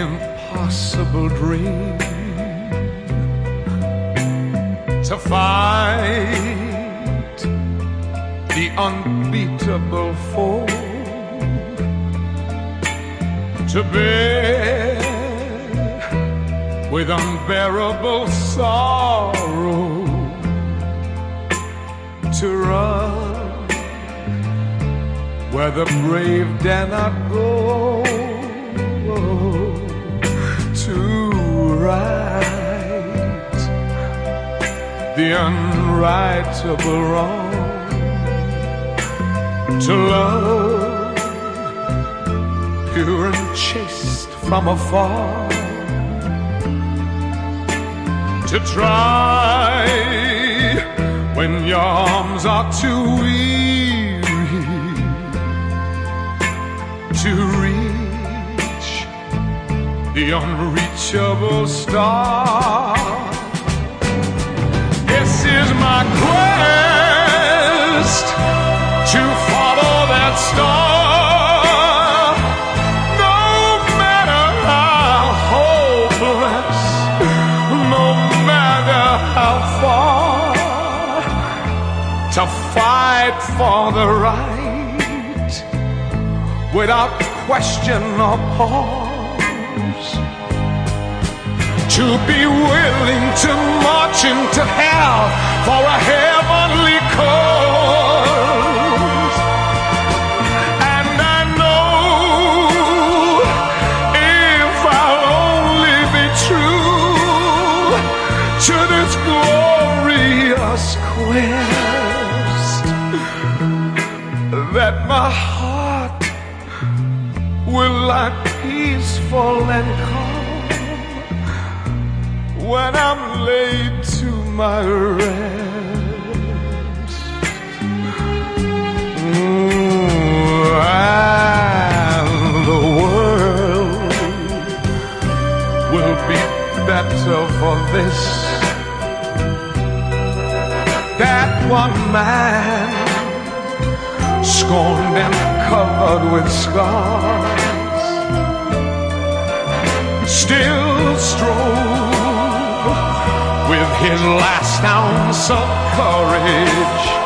impossible dream to fight the unbeatable foe to bear with unbearable sorrow to run where the brave dare not go the unrightable wrong to love pure and chaste from afar to try when your arms are too weary to reach the unreachable star. Is my quest to follow that star. No matter how hopeless, no matter how far, to fight for the right without question or pause. To be willing to that my heart will lie peaceful and calm when I'm laid to my rest. Ooh, and the world will be better for this. That one man scorned and covered with scars. Still strove with his last ounce of courage